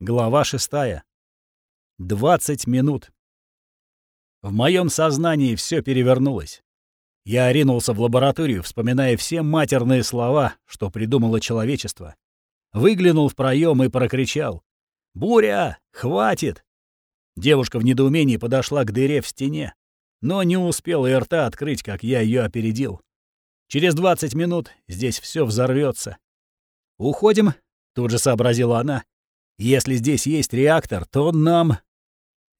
Глава шестая. 20 минут. В моем сознании все перевернулось. Я ринулся в лабораторию, вспоминая все матерные слова, что придумало человечество. Выглянул в проем и прокричал. «Буря! Хватит!» Девушка в недоумении подошла к дыре в стене, но не успела и рта открыть, как я ее опередил. Через 20 минут здесь все взорвется. «Уходим?» — тут же сообразила она. «Если здесь есть реактор, то нам...»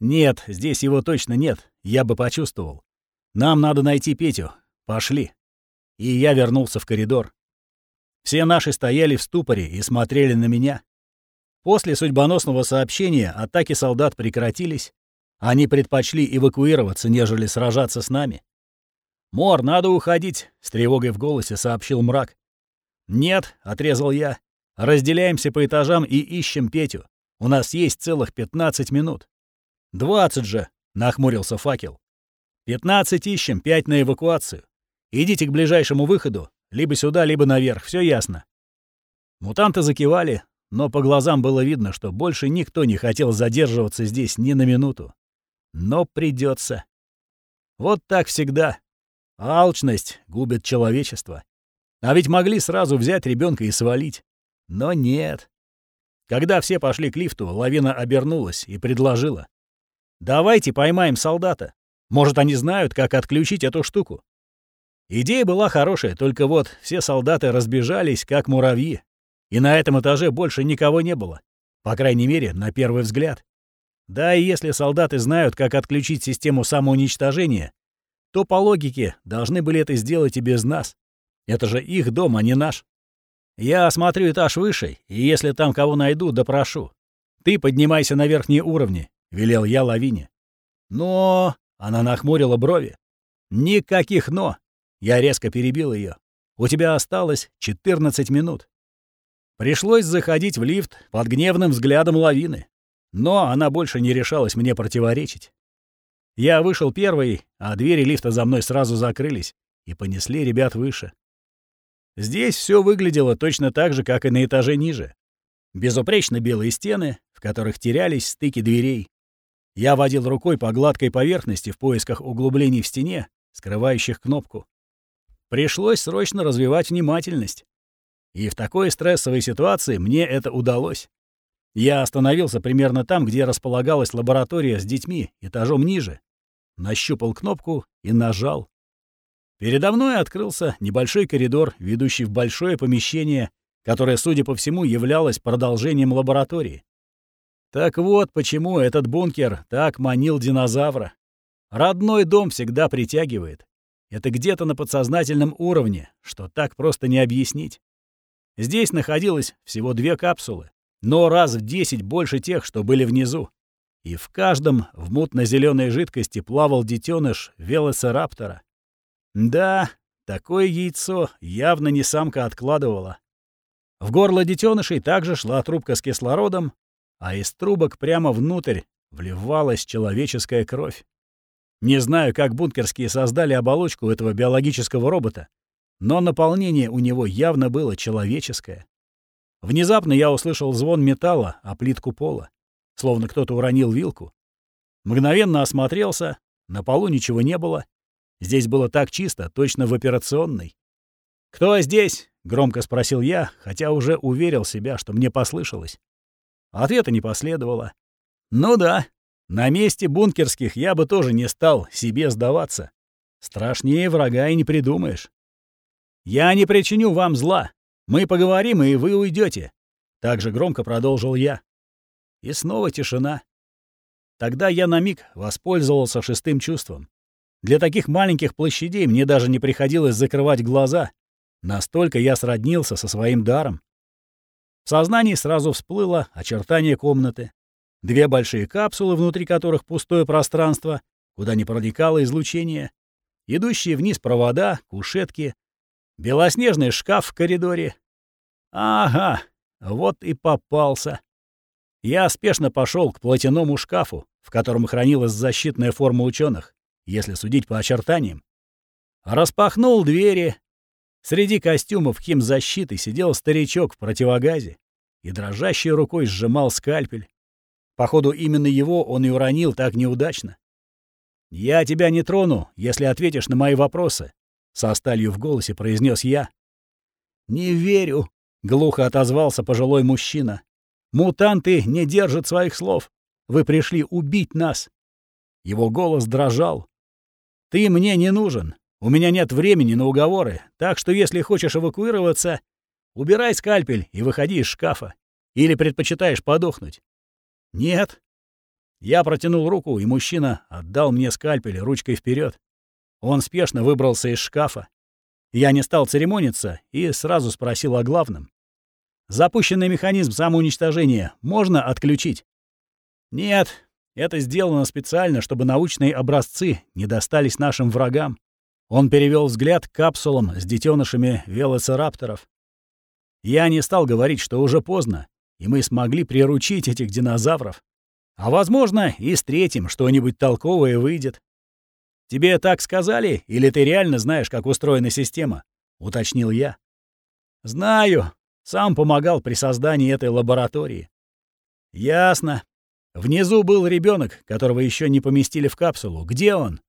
«Нет, здесь его точно нет, я бы почувствовал. Нам надо найти Петю. Пошли». И я вернулся в коридор. Все наши стояли в ступоре и смотрели на меня. После судьбоносного сообщения атаки солдат прекратились. Они предпочли эвакуироваться, нежели сражаться с нами. «Мор, надо уходить», — с тревогой в голосе сообщил мрак. «Нет», — отрезал я. «Разделяемся по этажам и ищем Петю. У нас есть целых 15 минут». «Двадцать же», — нахмурился факел. «Пятнадцать ищем, пять на эвакуацию. Идите к ближайшему выходу, либо сюда, либо наверх, все ясно». Мутанты закивали, но по глазам было видно, что больше никто не хотел задерживаться здесь ни на минуту. Но придется. Вот так всегда. Алчность губит человечество. А ведь могли сразу взять ребенка и свалить. Но нет. Когда все пошли к лифту, лавина обернулась и предложила. «Давайте поймаем солдата. Может, они знают, как отключить эту штуку». Идея была хорошая, только вот все солдаты разбежались, как муравьи. И на этом этаже больше никого не было. По крайней мере, на первый взгляд. Да и если солдаты знают, как отключить систему самоуничтожения, то по логике должны были это сделать и без нас. Это же их дом, а не наш. Я осмотрю этаж выше, и если там кого найду, допрошу. Ты поднимайся на верхние уровни, — велел я Лавине. Но... — она нахмурила брови. Никаких «но». Я резко перебил ее. У тебя осталось 14 минут. Пришлось заходить в лифт под гневным взглядом лавины. Но она больше не решалась мне противоречить. Я вышел первый, а двери лифта за мной сразу закрылись и понесли ребят выше. Здесь все выглядело точно так же, как и на этаже ниже. Безупречно белые стены, в которых терялись стыки дверей. Я водил рукой по гладкой поверхности в поисках углублений в стене, скрывающих кнопку. Пришлось срочно развивать внимательность. И в такой стрессовой ситуации мне это удалось. Я остановился примерно там, где располагалась лаборатория с детьми, этажом ниже. Нащупал кнопку и нажал. Передо мной открылся небольшой коридор, ведущий в большое помещение, которое, судя по всему, являлось продолжением лаборатории. Так вот, почему этот бункер так манил динозавра. Родной дом всегда притягивает. Это где-то на подсознательном уровне, что так просто не объяснить. Здесь находилось всего две капсулы но раз в десять больше тех, что были внизу. И в каждом в мутно-зеленой жидкости плавал детеныш велосираптора. Да, такое яйцо явно не самка откладывала. В горло детенышей также шла трубка с кислородом, а из трубок прямо внутрь вливалась человеческая кровь. Не знаю, как бункерские создали оболочку этого биологического робота, но наполнение у него явно было человеческое. Внезапно я услышал звон металла о плитку пола, словно кто-то уронил вилку. Мгновенно осмотрелся, на полу ничего не было. Здесь было так чисто, точно в операционной. «Кто здесь?» — громко спросил я, хотя уже уверил себя, что мне послышалось. Ответа не последовало. «Ну да, на месте бункерских я бы тоже не стал себе сдаваться. Страшнее врага и не придумаешь. Я не причиню вам зла. Мы поговорим, и вы уйдете. Так же громко продолжил я. И снова тишина. Тогда я на миг воспользовался шестым чувством. Для таких маленьких площадей мне даже не приходилось закрывать глаза. Настолько я сроднился со своим даром. В сознании сразу всплыло очертание комнаты. Две большие капсулы, внутри которых пустое пространство, куда не проникало излучение, идущие вниз провода, кушетки, Белоснежный шкаф в коридоре. Ага, вот и попался. Я спешно пошел к платяному шкафу, в котором хранилась защитная форма ученых, если судить по очертаниям. Распахнул двери. Среди костюмов химзащиты сидел старичок в противогазе и дрожащей рукой сжимал скальпель. Походу, именно его он и уронил так неудачно. «Я тебя не трону, если ответишь на мои вопросы», — со сталью в голосе произнес я. «Не верю», — глухо отозвался пожилой мужчина. «Мутанты не держат своих слов. Вы пришли убить нас». Его голос дрожал. «Ты мне не нужен. У меня нет времени на уговоры, так что если хочешь эвакуироваться, убирай скальпель и выходи из шкафа. Или предпочитаешь подохнуть?» «Нет». Я протянул руку, и мужчина отдал мне скальпель ручкой вперед. Он спешно выбрался из шкафа. Я не стал церемониться и сразу спросил о главном. «Запущенный механизм самоуничтожения можно отключить?» «Нет, это сделано специально, чтобы научные образцы не достались нашим врагам». Он перевел взгляд к капсулам с детенышами велоцирапторов. Я не стал говорить, что уже поздно, и мы смогли приручить этих динозавров. А возможно, и с третьим что-нибудь толковое выйдет. «Тебе так сказали, или ты реально знаешь, как устроена система?» — уточнил я. «Знаю. Сам помогал при создании этой лаборатории». «Ясно. Внизу был ребенок, которого еще не поместили в капсулу. Где он?»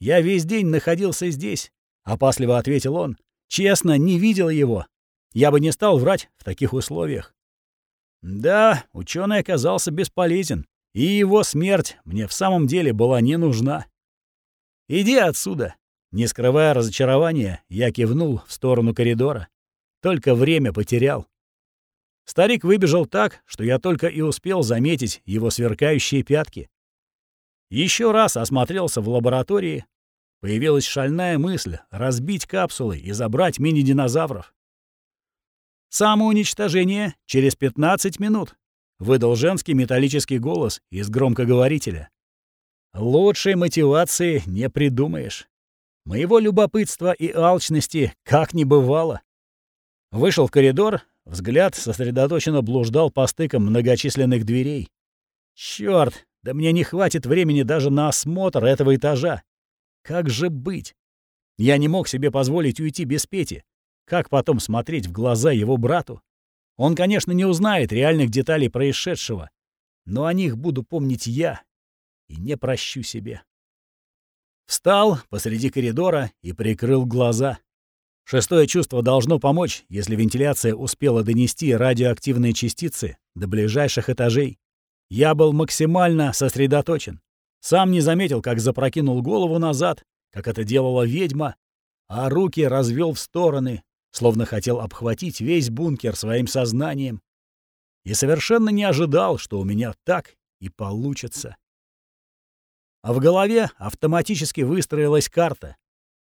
«Я весь день находился здесь», — опасливо ответил он. «Честно, не видел его. Я бы не стал врать в таких условиях. Да, ученый оказался бесполезен, и его смерть мне в самом деле была не нужна. «Иди отсюда!» Не скрывая разочарования, я кивнул в сторону коридора. Только время потерял. Старик выбежал так, что я только и успел заметить его сверкающие пятки. Еще раз осмотрелся в лаборатории. Появилась шальная мысль разбить капсулы и забрать мини-динозавров. «Самоуничтожение через 15 минут», — выдал женский металлический голос из громкоговорителя. «Лучшей мотивации не придумаешь. Моего любопытства и алчности как не бывало». Вышел в коридор, взгляд сосредоточенно блуждал по стыкам многочисленных дверей. Черт, да мне не хватит времени даже на осмотр этого этажа. Как же быть? Я не мог себе позволить уйти без Пети. Как потом смотреть в глаза его брату? Он, конечно, не узнает реальных деталей происшедшего, но о них буду помнить я и не прощу себе. Встал посреди коридора и прикрыл глаза. Шестое чувство должно помочь, если вентиляция успела донести радиоактивные частицы до ближайших этажей. Я был максимально сосредоточен. Сам не заметил, как запрокинул голову назад, как это делала ведьма, а руки развел в стороны, словно хотел обхватить весь бункер своим сознанием. И совершенно не ожидал, что у меня так и получится. А в голове автоматически выстроилась карта.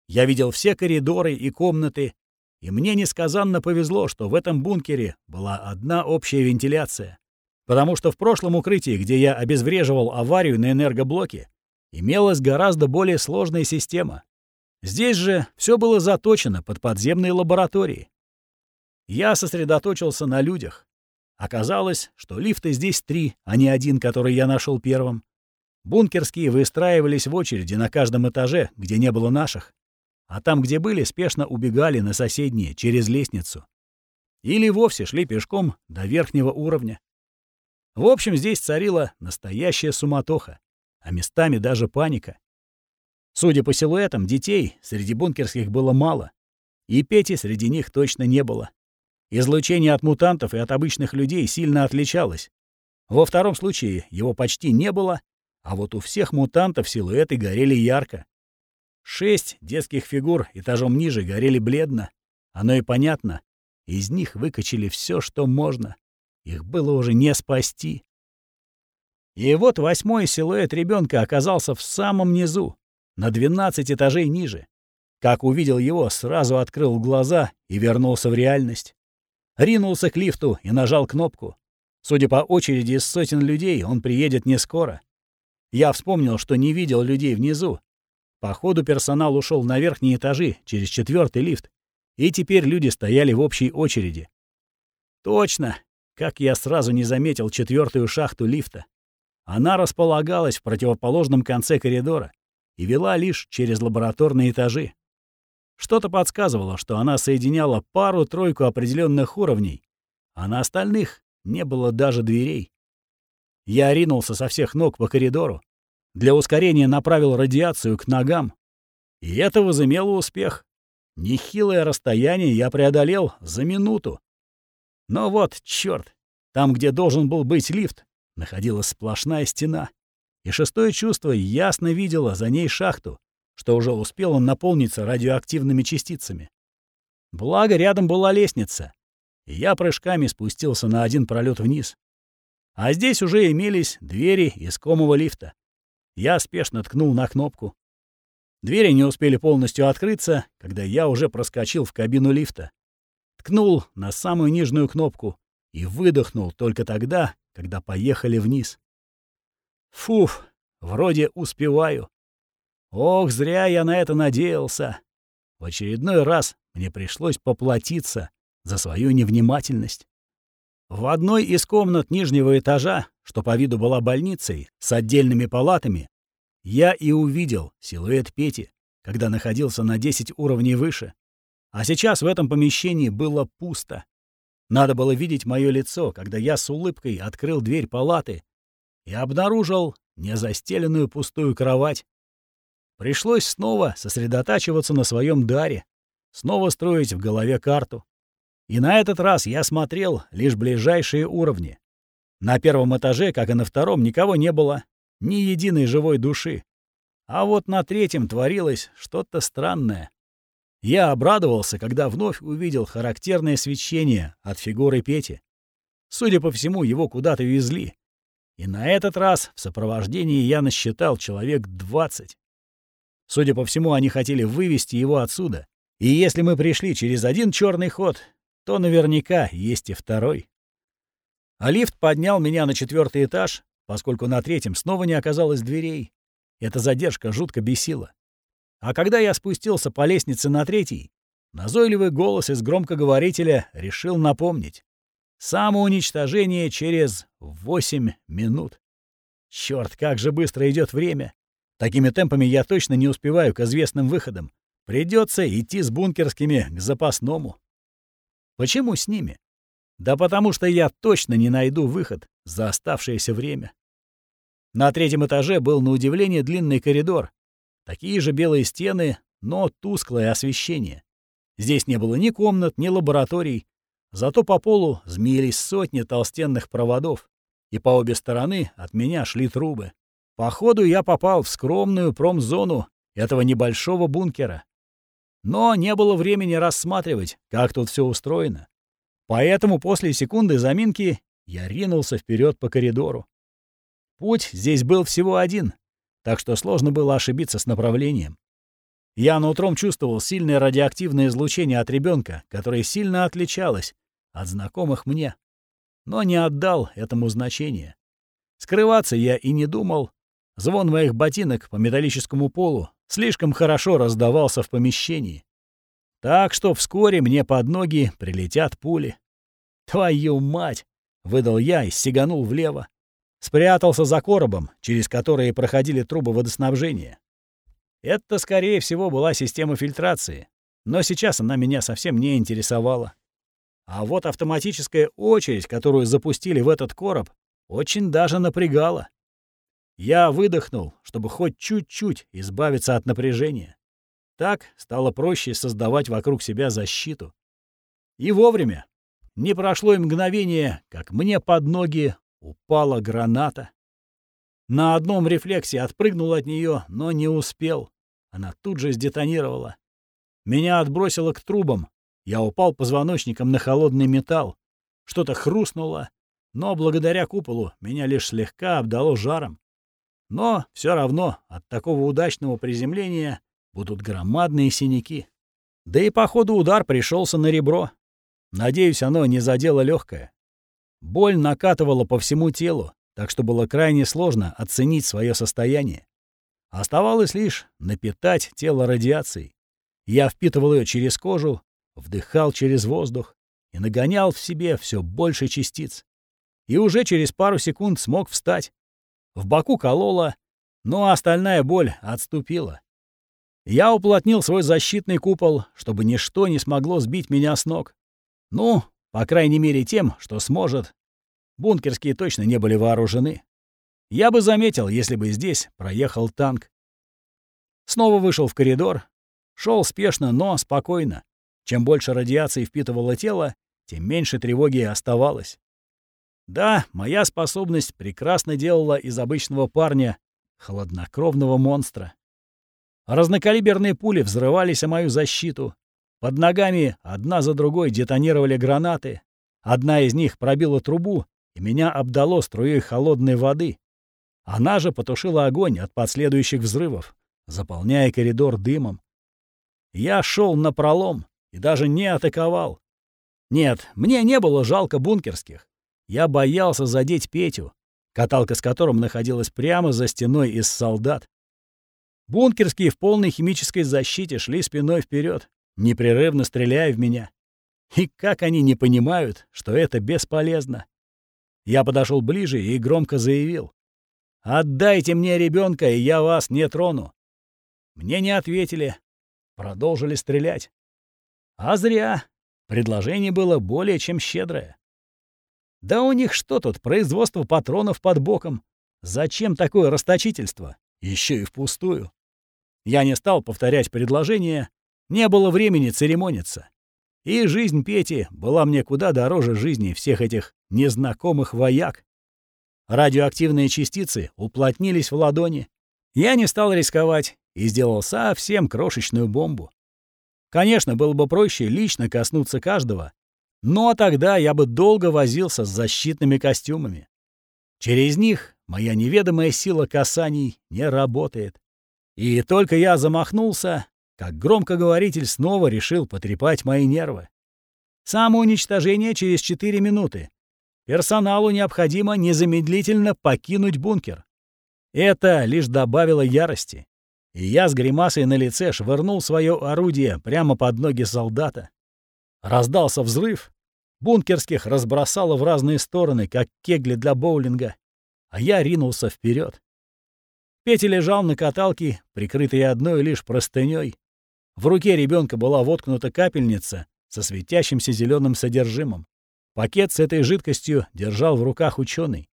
Я видел все коридоры и комнаты, и мне несказанно повезло, что в этом бункере была одна общая вентиляция. Потому что в прошлом укрытии, где я обезвреживал аварию на энергоблоке, имелась гораздо более сложная система. Здесь же все было заточено под подземные лаборатории. Я сосредоточился на людях. Оказалось, что лифты здесь три, а не один, который я нашел первым. Бункерские выстраивались в очереди на каждом этаже, где не было наших. А там, где были, спешно убегали на соседние, через лестницу. Или вовсе шли пешком до верхнего уровня. В общем, здесь царила настоящая суматоха, а местами даже паника. Судя по силуэтам, детей среди бункерских было мало. И Пети среди них точно не было. Излучение от мутантов и от обычных людей сильно отличалось. Во втором случае его почти не было, а вот у всех мутантов силуэты горели ярко. Шесть детских фигур этажом ниже горели бледно. Оно и понятно. Из них выкачали все, что можно. Их было уже не спасти. И вот восьмой силуэт ребенка оказался в самом низу, на 12 этажей ниже. Как увидел его, сразу открыл глаза и вернулся в реальность. Ринулся к лифту и нажал кнопку. Судя по очереди из сотен людей, он приедет не скоро. Я вспомнил, что не видел людей внизу. Походу, персонал ушел на верхние этажи через четвертый лифт, и теперь люди стояли в общей очереди. Точно, как я сразу не заметил четвертую шахту лифта. Она располагалась в противоположном конце коридора и вела лишь через лабораторные этажи. Что-то подсказывало, что она соединяла пару-тройку определенных уровней, а на остальных не было даже дверей. Я ринулся со всех ног по коридору. Для ускорения направил радиацию к ногам. И это возымело успех. Нехилое расстояние я преодолел за минуту. Но вот, черт, там, где должен был быть лифт, находилась сплошная стена. И шестое чувство ясно видело за ней шахту, что уже успела наполниться радиоактивными частицами. Благо, рядом была лестница, и я прыжками спустился на один пролет вниз. А здесь уже имелись двери искомого лифта. Я спешно ткнул на кнопку. Двери не успели полностью открыться, когда я уже проскочил в кабину лифта. Ткнул на самую нижнюю кнопку и выдохнул только тогда, когда поехали вниз. Фуф, вроде успеваю. Ох, зря я на это надеялся. В очередной раз мне пришлось поплатиться за свою невнимательность. В одной из комнат нижнего этажа, что по виду была больницей, с отдельными палатами, я и увидел силуэт Пети, когда находился на 10 уровней выше. А сейчас в этом помещении было пусто. Надо было видеть мое лицо, когда я с улыбкой открыл дверь палаты и обнаружил незастеленную пустую кровать. Пришлось снова сосредотачиваться на своем даре, снова строить в голове карту. И на этот раз я смотрел лишь ближайшие уровни. На первом этаже, как и на втором, никого не было, ни единой живой души. А вот на третьем творилось что-то странное. Я обрадовался, когда вновь увидел характерное свечение от фигуры Пети. Судя по всему, его куда-то везли. И на этот раз в сопровождении я насчитал человек 20. Судя по всему, они хотели вывести его отсюда. И если мы пришли через один черный ход, то наверняка есть и второй. А лифт поднял меня на четвертый этаж, поскольку на третьем снова не оказалось дверей. Эта задержка жутко бесила. А когда я спустился по лестнице на третий, назойливый голос из громкоговорителя решил напомнить. Самоуничтожение через восемь минут. Черт, как же быстро идет время. Такими темпами я точно не успеваю к известным выходам. Придется идти с бункерскими к запасному. Почему с ними? Да потому что я точно не найду выход за оставшееся время. На третьем этаже был на удивление длинный коридор. Такие же белые стены, но тусклое освещение. Здесь не было ни комнат, ни лабораторий. Зато по полу змеились сотни толстенных проводов, и по обе стороны от меня шли трубы. Походу, я попал в скромную промзону этого небольшого бункера. Но не было времени рассматривать, как тут все устроено. Поэтому после секунды заминки я ринулся вперед по коридору. Путь здесь был всего один, так что сложно было ошибиться с направлением. Я нутром чувствовал сильное радиоактивное излучение от ребенка, которое сильно отличалось от знакомых мне, но не отдал этому значения. Скрываться я и не думал. Звон моих ботинок по металлическому полу слишком хорошо раздавался в помещении. Так что вскоре мне под ноги прилетят пули. «Твою мать!» — выдал я и сиганул влево. Спрятался за коробом, через который проходили трубы водоснабжения. Это, скорее всего, была система фильтрации, но сейчас она меня совсем не интересовала. А вот автоматическая очередь, которую запустили в этот короб, очень даже напрягала. Я выдохнул, чтобы хоть чуть-чуть избавиться от напряжения. Так стало проще создавать вокруг себя защиту. И вовремя. Не прошло и мгновение, как мне под ноги упала граната. На одном рефлексе отпрыгнул от нее, но не успел. Она тут же сдетонировала. Меня отбросило к трубам. Я упал позвоночником на холодный металл. Что-то хрустнуло, но благодаря куполу меня лишь слегка обдало жаром. Но все равно от такого удачного приземления будут громадные синяки. Да и по ходу удар пришелся на ребро. Надеюсь, оно не задело легкое. Боль накатывала по всему телу, так что было крайне сложно оценить свое состояние. Оставалось лишь напитать тело радиацией. Я впитывал ее через кожу, вдыхал через воздух и нагонял в себе все больше частиц. И уже через пару секунд смог встать, в боку кололо, но остальная боль отступила. Я уплотнил свой защитный купол, чтобы ничто не смогло сбить меня с ног. Ну, По крайней мере тем, что сможет. Бункерские точно не были вооружены. Я бы заметил, если бы здесь проехал танк. Снова вышел в коридор. шел спешно, но спокойно. Чем больше радиации впитывало тело, тем меньше тревоги оставалось. Да, моя способность прекрасно делала из обычного парня хладнокровного монстра. Разнокалиберные пули взрывались о мою защиту. Под ногами одна за другой детонировали гранаты. Одна из них пробила трубу, и меня обдало струей холодной воды. Она же потушила огонь от последующих взрывов, заполняя коридор дымом. Я шел на пролом и даже не атаковал. Нет, мне не было жалко бункерских. Я боялся задеть Петю, каталка с которым находилась прямо за стеной из солдат. Бункерские в полной химической защите шли спиной вперед, непрерывно стреляя в меня. И как они не понимают, что это бесполезно? Я подошел ближе и громко заявил. «Отдайте мне ребенка, и я вас не трону». Мне не ответили. Продолжили стрелять. А зря. Предложение было более чем щедрое. Да у них что тут, производство патронов под боком? Зачем такое расточительство? Еще и впустую. Я не стал повторять предложение, не было времени церемониться. И жизнь Пети была мне куда дороже жизни всех этих незнакомых вояк. Радиоактивные частицы уплотнились в ладони. Я не стал рисковать и сделал совсем крошечную бомбу. Конечно, было бы проще лично коснуться каждого, но тогда я бы долго возился с защитными костюмами. Через них моя неведомая сила касаний не работает. И только я замахнулся, как громкоговоритель снова решил потрепать мои нервы. Самоуничтожение через 4 минуты. Персоналу необходимо незамедлительно покинуть бункер. Это лишь добавило ярости. И я с гримасой на лице швырнул свое орудие прямо под ноги солдата. Раздался взрыв. Бункерских разбросало в разные стороны, как кегли для боулинга. А я ринулся вперед. Петя лежал на каталке, прикрытый одной лишь простыней. В руке ребенка была воткнута капельница со светящимся зеленым содержимым. Пакет с этой жидкостью держал в руках ученый.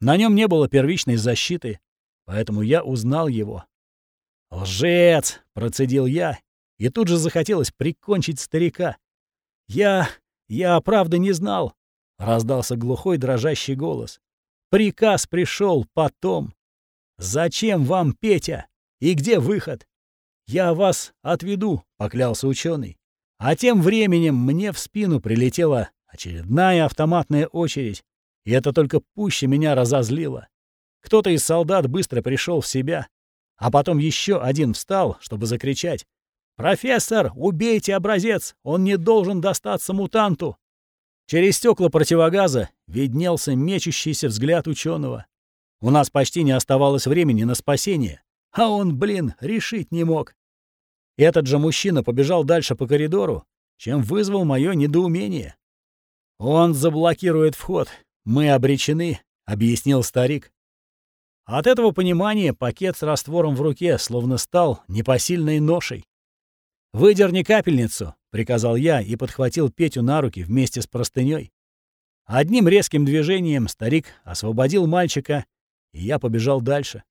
На нем не было первичной защиты, поэтому я узнал его. «Лжец!» — процедил я, и тут же захотелось прикончить старика. «Я... я правда не знал!» — раздался глухой дрожащий голос. «Приказ пришел потом. Зачем вам, Петя? И где выход?» «Я вас отведу», — поклялся ученый. А тем временем мне в спину прилетела Очередная автоматная очередь, и это только пуще меня разозлило. Кто-то из солдат быстро пришел в себя, а потом еще один встал, чтобы закричать. «Профессор, убейте образец! Он не должен достаться мутанту!» Через стекла противогаза виднелся мечущийся взгляд ученого. У нас почти не оставалось времени на спасение, а он, блин, решить не мог. Этот же мужчина побежал дальше по коридору, чем вызвал мое недоумение. «Он заблокирует вход. Мы обречены», — объяснил старик. От этого понимания пакет с раствором в руке словно стал непосильной ношей. «Выдерни капельницу», — приказал я и подхватил Петю на руки вместе с простыней. Одним резким движением старик освободил мальчика, и я побежал дальше.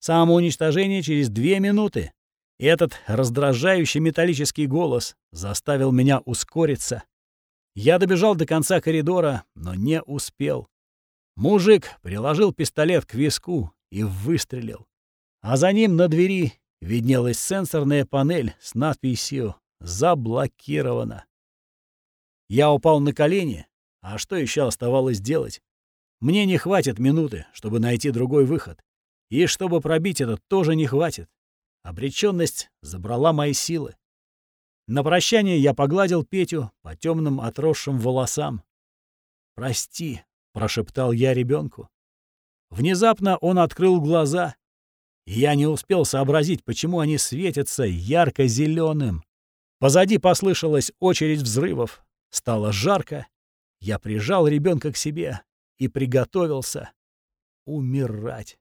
Самоуничтожение через две минуты. Этот раздражающий металлический голос заставил меня ускориться. Я добежал до конца коридора, но не успел. Мужик приложил пистолет к виску и выстрелил. А за ним на двери виднелась сенсорная панель с надписью «Заблокировано». Я упал на колени, а что еще оставалось делать? Мне не хватит минуты, чтобы найти другой выход. И чтобы пробить этот тоже не хватит. Обреченность забрала мои силы. На прощание я погладил Петю по темным отросшим волосам. «Прости», — прошептал я ребенку. Внезапно он открыл глаза, я не успел сообразить, почему они светятся ярко зеленым Позади послышалась очередь взрывов. Стало жарко. Я прижал ребенка к себе и приготовился умирать.